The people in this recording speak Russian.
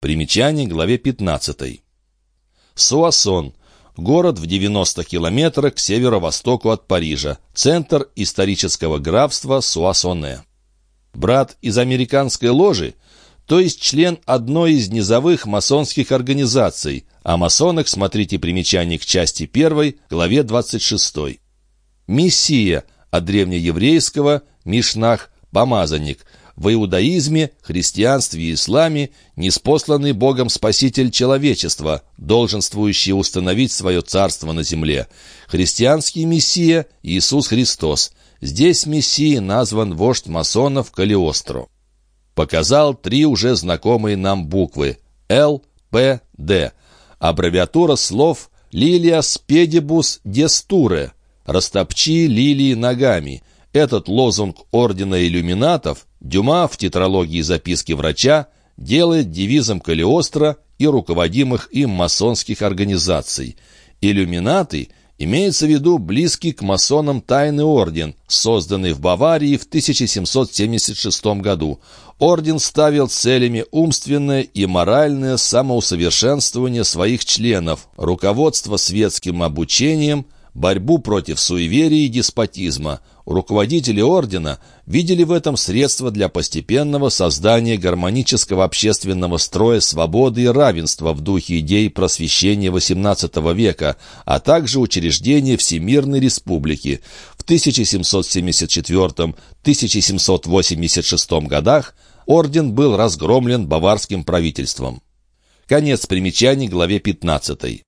Примечание главе 15. Суассон. Город в 90 километрах к северо-востоку от Парижа. Центр исторического графства Суассоне. Брат из американской ложи, то есть член одной из низовых масонских организаций. О масонах смотрите примечание к части 1, главе 26. Мессия, от древнееврейского «мишнах» – помазанник – в иудаизме, христианстве и исламе неспосланный Богом Спаситель человечества, долженствующий установить свое царство на земле. Христианский Мессия – Иисус Христос. Здесь Мессией назван вождь масонов Калиостро. Показал три уже знакомые нам буквы – Л, П, Д. Аббревиатура слов «Лилия спедибус дестуре» – «Растопчи лилии ногами». Этот лозунг Ордена Иллюминатов Дюма в тетралогии записки врача делает девизом Калиостро и руководимых им масонских организаций. Иллюминаты имеется в виду близкий к масонам тайный орден, созданный в Баварии в 1776 году. Орден ставил целями умственное и моральное самоусовершенствование своих членов, руководство светским обучением – борьбу против суеверия и деспотизма. Руководители ордена видели в этом средство для постепенного создания гармонического общественного строя свободы и равенства в духе идей просвещения XVIII века, а также учреждения Всемирной Республики. В 1774-1786 годах орден был разгромлен баварским правительством. Конец примечаний главе 15.